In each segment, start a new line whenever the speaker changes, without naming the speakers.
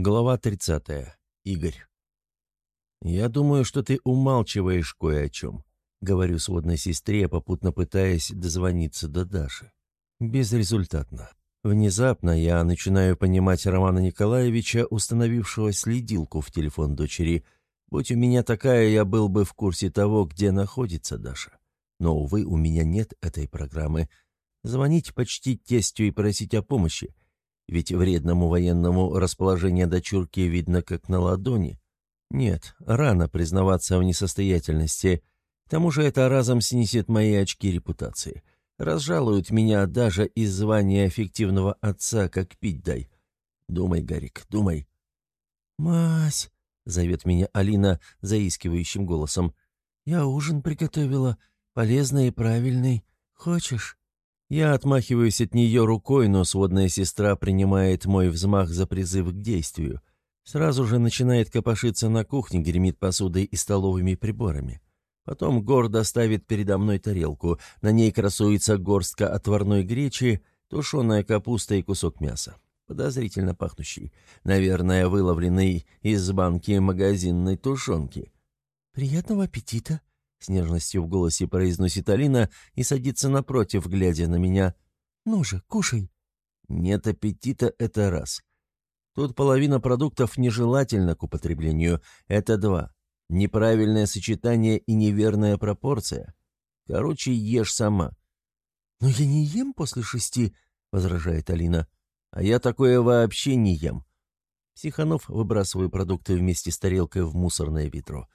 Глава 30. Игорь. «Я думаю, что ты умалчиваешь кое о чем», — говорю сводной сестре, попутно пытаясь дозвониться до Даши. Безрезультатно. Внезапно я начинаю понимать Романа Николаевича, установившего следилку в телефон дочери. Будь у меня такая, я был бы в курсе того, где находится Даша. Но, увы, у меня нет этой программы. Звонить почти тестю и просить о помощи — ведь вредному военному расположение дочурки видно как на ладони. Нет, рано признаваться в несостоятельности. К тому же это разом снесет мои очки репутации. Разжалуют меня даже из звания эффективного отца, как пить дай. Думай, Гарик, думай. «Мась», — зовет меня Алина заискивающим голосом, — «я ужин приготовила, полезный и правильный. Хочешь?» Я отмахиваюсь от нее рукой, но сводная сестра принимает мой взмах за призыв к действию. Сразу же начинает копошиться на кухне, гремит посудой и столовыми приборами. Потом гордо ставит передо мной тарелку. На ней красуется горстка отварной гречи, тушеная капуста и кусок мяса. Подозрительно пахнущий. Наверное, выловленный из банки магазинной тушенки. «Приятного аппетита!» С нежностью в голосе произносит Алина и садится напротив, глядя на меня. «Ну же, кушай». Нет аппетита — это раз. Тут половина продуктов нежелательна к употреблению. Это два. Неправильное сочетание и неверная пропорция. Короче, ешь сама. «Но я не ем после шести», — возражает Алина. «А я такое вообще не ем». Психанов выбрасываю продукты вместе с тарелкой в мусорное ведро.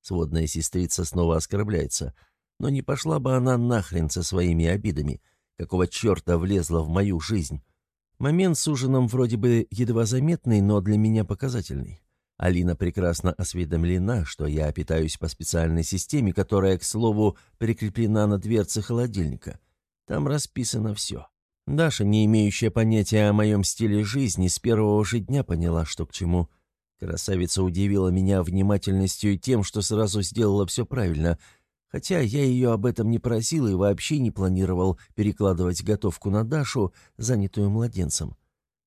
Сводная сестрица снова оскорбляется. Но не пошла бы она нахрен со своими обидами. Какого черта влезла в мою жизнь? Момент с ужином вроде бы едва заметный, но для меня показательный. Алина прекрасно осведомлена, что я питаюсь по специальной системе, которая, к слову, прикреплена на дверце холодильника. Там расписано все. Даша, не имеющая понятия о моем стиле жизни, с первого же дня поняла, что к чему. Красавица удивила меня внимательностью и тем, что сразу сделала все правильно, хотя я ее об этом не просил и вообще не планировал перекладывать готовку на Дашу, занятую младенцем.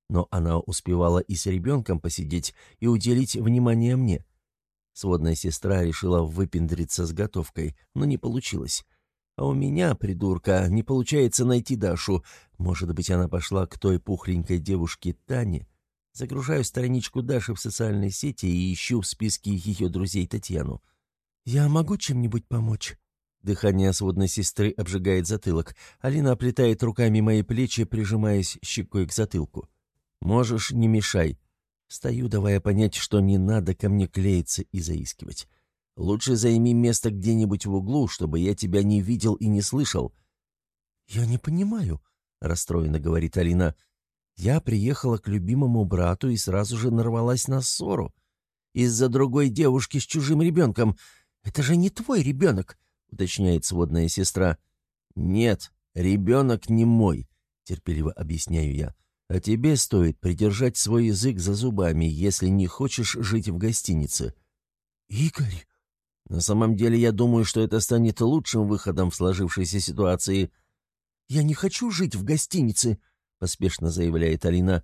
Но она успевала и с ребенком посидеть, и уделить внимание мне. Сводная сестра решила выпендриться с готовкой, но не получилось. А у меня, придурка, не получается найти Дашу. Может быть, она пошла к той пухленькой девушке Тане? Загружаю страничку Даши в социальной сети и ищу в списке ее друзей Татьяну. «Я могу чем-нибудь помочь?» Дыхание сводной сестры обжигает затылок. Алина оплетает руками мои плечи, прижимаясь щекой к затылку. «Можешь, не мешай». Стою, давая понять, что не надо ко мне клеиться и заискивать. «Лучше займи место где-нибудь в углу, чтобы я тебя не видел и не слышал». «Я не понимаю», — расстроенно говорит Алина. Я приехала к любимому брату и сразу же нарвалась на ссору. Из-за другой девушки с чужим ребенком. Это же не твой ребенок, уточняет сводная сестра. Нет, ребенок не мой, терпеливо объясняю я. А тебе стоит придержать свой язык за зубами, если не хочешь жить в гостинице. Игорь, на самом деле я думаю, что это станет лучшим выходом в сложившейся ситуации. Я не хочу жить в гостинице, поспешно заявляет Алина.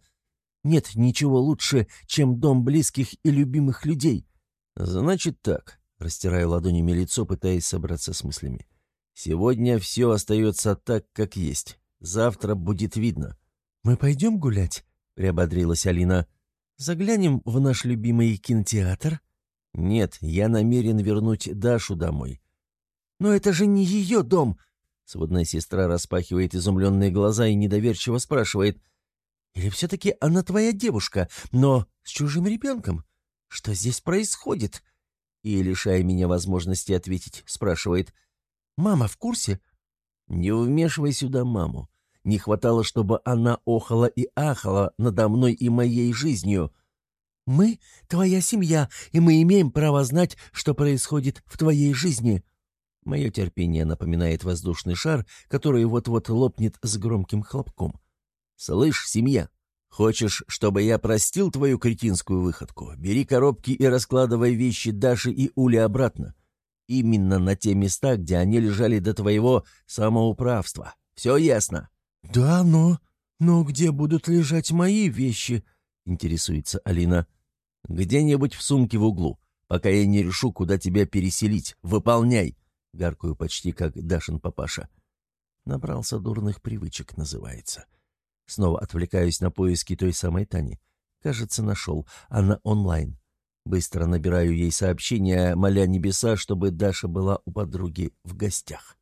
«Нет ничего лучше, чем дом близких и любимых людей». «Значит так», — растираю ладонями лицо, пытаясь собраться с мыслями. «Сегодня все остается так, как есть. Завтра будет видно». «Мы пойдем гулять?» — приободрилась Алина. «Заглянем в наш любимый кинотеатр?» «Нет, я намерен вернуть Дашу домой». «Но это же не ее дом!» Сводная сестра распахивает изумленные глаза и недоверчиво спрашивает. «Или все-таки она твоя девушка, но с чужим ребенком? Что здесь происходит?» И, лишая меня возможности ответить, спрашивает. «Мама в курсе?» «Не вмешивай сюда маму. Не хватало, чтобы она охала и ахала надо мной и моей жизнью». «Мы — твоя семья, и мы имеем право знать, что происходит в твоей жизни», Мое терпение напоминает воздушный шар, который вот-вот лопнет с громким хлопком. «Слышь, семья, хочешь, чтобы я простил твою кретинскую выходку? Бери коробки и раскладывай вещи Даши и Ули обратно. Именно на те места, где они лежали до твоего самоуправства. Все ясно?»
«Да, но... Но где будут лежать мои вещи?» — интересуется Алина.
Где-нибудь в сумке в углу, пока я не решу, куда тебя переселить. Выполняй!» — гаркую почти как Дашин папаша. Набрался дурных привычек, называется. Снова отвлекаюсь на поиски той самой Тани. Кажется, нашел. Она онлайн. Быстро набираю ей сообщение, моля небеса, чтобы Даша была у подруги в гостях.